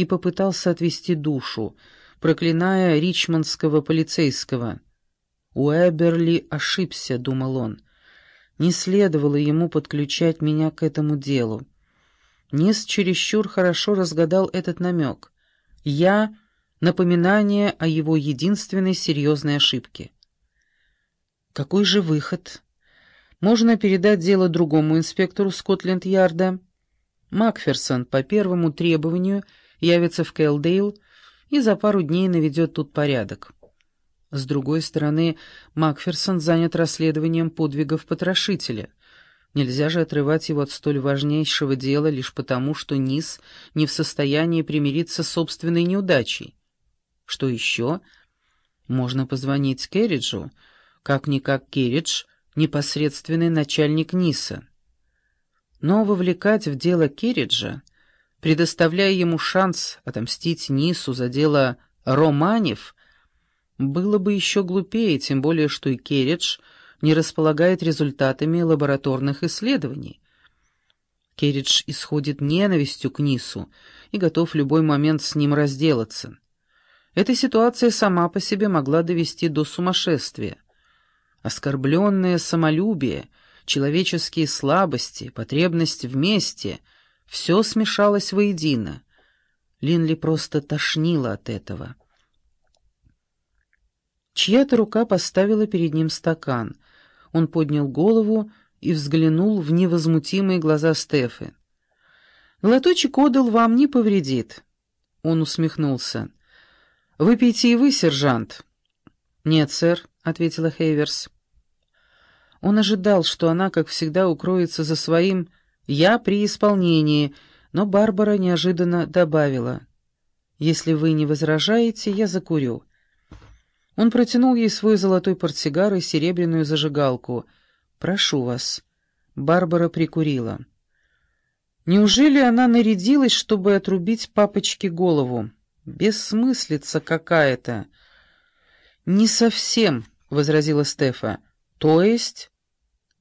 и попытался отвести душу, проклиная ричмондского полицейского. «Уэберли ошибся», — думал он. «Не следовало ему подключать меня к этому делу. Низ чересчур хорошо разгадал этот намек. Я — напоминание о его единственной серьезной ошибке». «Какой же выход?» Можно передать дело другому инспектору Скотленд-Ярда. Макферсон по первому требованию явится в Кэлдейл и за пару дней наведет тут порядок. С другой стороны, Макферсон занят расследованием подвигов потрошителя. Нельзя же отрывать его от столь важнейшего дела лишь потому, что Низ не в состоянии примириться с собственной неудачей. Что еще? Можно позвонить Керриджу. Как-никак Керридж непосредственный начальник НИСа. Но вовлекать в дело Керриджа, предоставляя ему шанс отомстить Нису за дело Романев, было бы еще глупее, тем более что и Керридж не располагает результатами лабораторных исследований. Керридж исходит ненавистью к Нису и готов в любой момент с ним разделаться. Эта ситуация сама по себе могла довести до сумасшествия оскорбленное самолюбие, человеческие слабости, потребность вместе — все смешалось воедино. Линли просто тошнила от этого. Чья-то рука поставила перед ним стакан. Он поднял голову и взглянул в невозмутимые глаза Стефы. «Глоточек отдал вам не повредит». Он усмехнулся. «Выпейте и вы, сержант». «Нет, сэр», — ответила Хейверс. Он ожидал, что она, как всегда, укроется за своим «я при исполнении», но Барбара неожиданно добавила «Если вы не возражаете, я закурю». Он протянул ей свой золотой портсигар и серебряную зажигалку. «Прошу вас». Барбара прикурила. Неужели она нарядилась, чтобы отрубить папочке голову? Бессмыслица какая-то. «Не совсем», — возразила Стефа. «То есть?»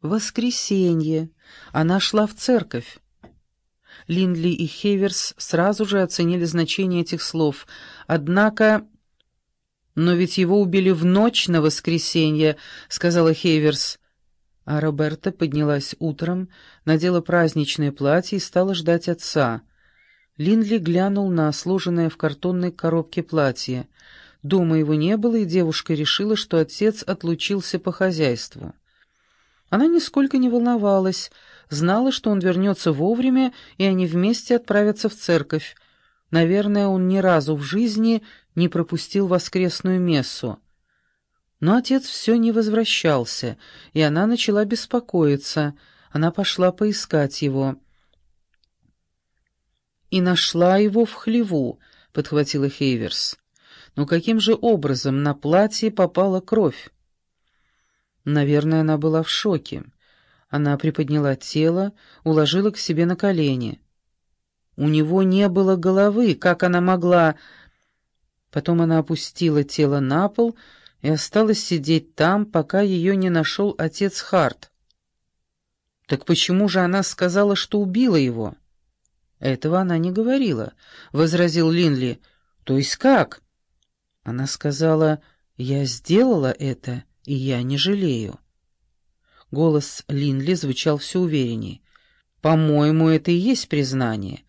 «Воскресенье. Она шла в церковь». Линдли и Хейверс сразу же оценили значение этих слов. Однако... «Но ведь его убили в ночь на воскресенье», — сказала Хейверс. А Роберта поднялась утром, надела праздничное платье и стала ждать отца. Линдли глянул на сложенное в картонной коробке платье — Дома его не было, и девушка решила, что отец отлучился по хозяйству. Она нисколько не волновалась, знала, что он вернется вовремя, и они вместе отправятся в церковь. Наверное, он ни разу в жизни не пропустил воскресную мессу. Но отец все не возвращался, и она начала беспокоиться. Она пошла поискать его. «И нашла его в хлеву», — подхватила Хейверс. Но каким же образом на платье попала кровь? Наверное, она была в шоке. Она приподняла тело, уложила к себе на колени. У него не было головы, как она могла... Потом она опустила тело на пол и осталась сидеть там, пока ее не нашел отец Харт. Так почему же она сказала, что убила его? Этого она не говорила, — возразил Линли. То есть как? Она сказала, «Я сделала это, и я не жалею». Голос Линли звучал все увереннее. «По-моему, это и есть признание».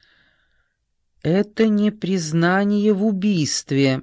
«Это не признание в убийстве»,